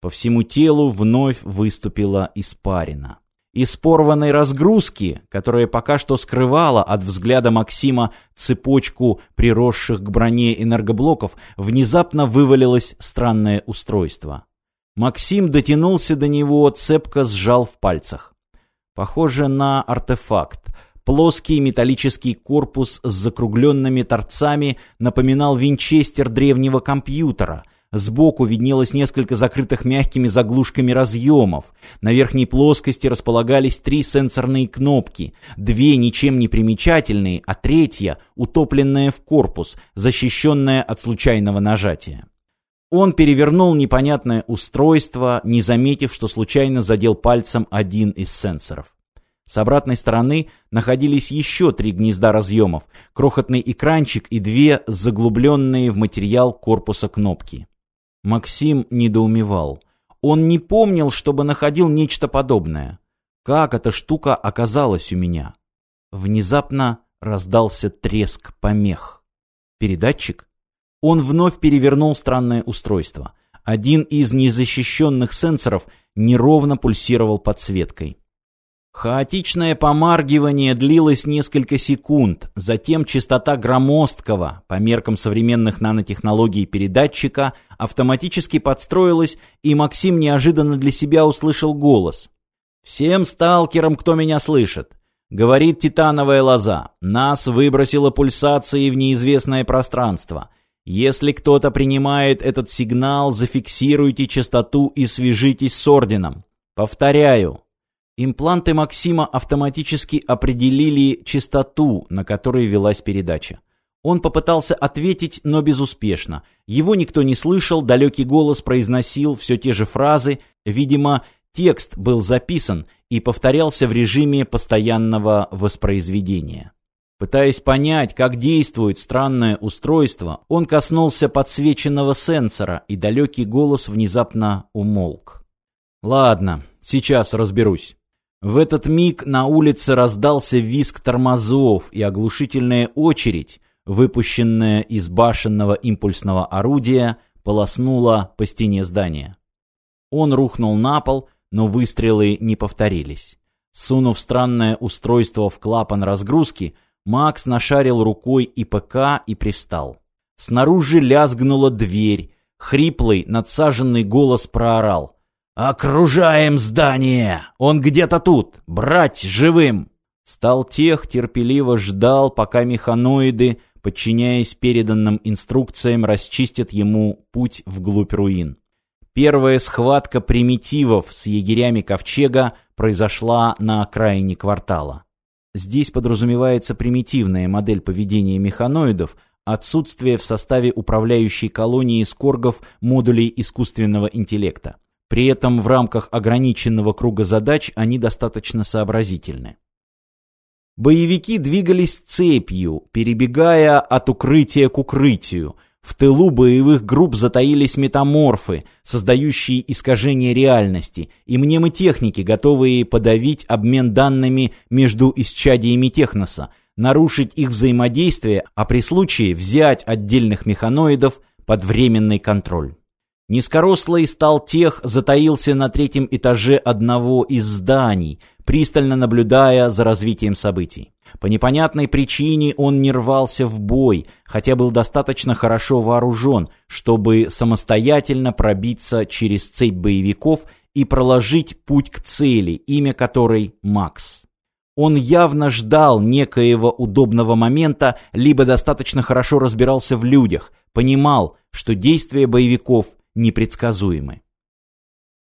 По всему телу вновь выступила испарина. Из порванной разгрузки, которая пока что скрывала от взгляда Максима цепочку приросших к броне энергоблоков, внезапно вывалилось странное устройство. Максим дотянулся до него, цепко сжал в пальцах. Похоже на артефакт. Плоский металлический корпус с закругленными торцами напоминал винчестер древнего компьютера — Сбоку виднелось несколько закрытых мягкими заглушками разъемов. На верхней плоскости располагались три сенсорные кнопки. Две ничем не примечательные, а третья, утопленная в корпус, защищенная от случайного нажатия. Он перевернул непонятное устройство, не заметив, что случайно задел пальцем один из сенсоров. С обратной стороны находились еще три гнезда разъемов, крохотный экранчик и две заглубленные в материал корпуса кнопки. Максим недоумевал. Он не помнил, чтобы находил нечто подобное. Как эта штука оказалась у меня? Внезапно раздался треск помех. Передатчик? Он вновь перевернул странное устройство. Один из незащищенных сенсоров неровно пульсировал подсветкой. Хаотичное помаргивание длилось несколько секунд, затем частота громоздкого, по меркам современных нанотехнологий передатчика, автоматически подстроилась, и Максим неожиданно для себя услышал голос. «Всем сталкерам, кто меня слышит!» Говорит титановая лоза. Нас выбросило пульсацией в неизвестное пространство. Если кто-то принимает этот сигнал, зафиксируйте частоту и свяжитесь с орденом. Повторяю, Импланты Максима автоматически определили частоту, на которой велась передача. Он попытался ответить, но безуспешно. Его никто не слышал, далекий голос произносил все те же фразы. Видимо, текст был записан и повторялся в режиме постоянного воспроизведения. Пытаясь понять, как действует странное устройство, он коснулся подсвеченного сенсора, и далекий голос внезапно умолк. «Ладно, сейчас разберусь». В этот миг на улице раздался визг тормозов и оглушительная очередь, выпущенная из башенного импульсного орудия, полоснула по стене здания. Он рухнул на пол, но выстрелы не повторились. Сунув странное устройство в клапан разгрузки, Макс нашарил рукой ИПК и привстал. Снаружи лязгнула дверь. Хриплый, надсаженный голос проорал. «Окружаем здание! Он где-то тут! Брать живым!» Сталтех терпеливо ждал, пока механоиды, подчиняясь переданным инструкциям, расчистят ему путь вглубь руин. Первая схватка примитивов с егерями Ковчега произошла на окраине квартала. Здесь подразумевается примитивная модель поведения механоидов, отсутствие в составе управляющей колонии скоргов модулей искусственного интеллекта. При этом в рамках ограниченного круга задач они достаточно сообразительны. Боевики двигались цепью, перебегая от укрытия к укрытию. В тылу боевых групп затаились метаморфы, создающие искажение реальности, и мнемотехники, готовые подавить обмен данными между исчадиями техноса, нарушить их взаимодействие, а при случае взять отдельных механоидов под временный контроль. Низкорослый стал тех затаился на третьем этаже одного из зданий, пристально наблюдая за развитием событий. По непонятной причине он не рвался в бой, хотя был достаточно хорошо вооружен, чтобы самостоятельно пробиться через цепь боевиков и проложить путь к цели, имя которой Макс. Он явно ждал некоего удобного момента, либо достаточно хорошо разбирался в людях, понимал, что действия боевиков непредсказуемы.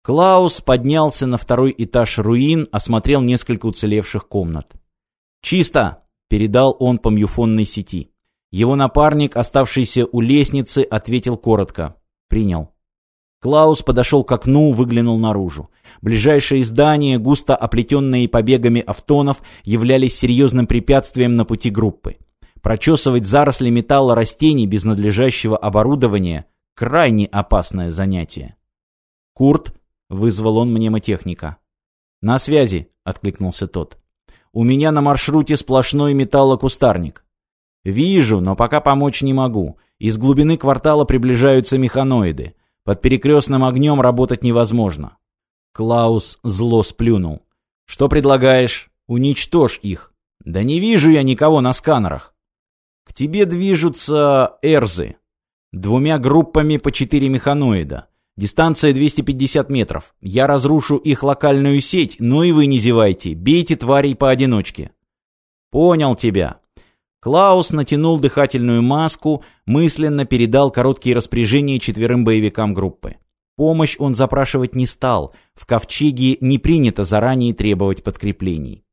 Клаус поднялся на второй этаж руин, осмотрел несколько уцелевших комнат. «Чисто!» — передал он по мюфонной сети. Его напарник, оставшийся у лестницы, ответил коротко. «Принял». Клаус подошел к окну, выглянул наружу. Ближайшие здания, густо оплетенные побегами автонов, являлись серьезным препятствием на пути группы. Прочесывать заросли металла растений без надлежащего оборудования Крайне опасное занятие. «Курт», — вызвал он мнемотехника. «На связи», — откликнулся тот. «У меня на маршруте сплошной металлокустарник». «Вижу, но пока помочь не могу. Из глубины квартала приближаются механоиды. Под перекрестным огнем работать невозможно. Клаус зло сплюнул. Что предлагаешь? Уничтожь их. Да не вижу я никого на сканерах. К тебе движутся эрзы. Двумя группами по четыре механоида. Дистанция 250 метров. Я разрушу их локальную сеть, но и вы не зевайте. Бейте тварей поодиночке. Понял тебя. Клаус натянул дыхательную маску, мысленно передал короткие распоряжения четверым боевикам группы. Помощь он запрашивать не стал. В ковчеге не принято заранее требовать подкреплений.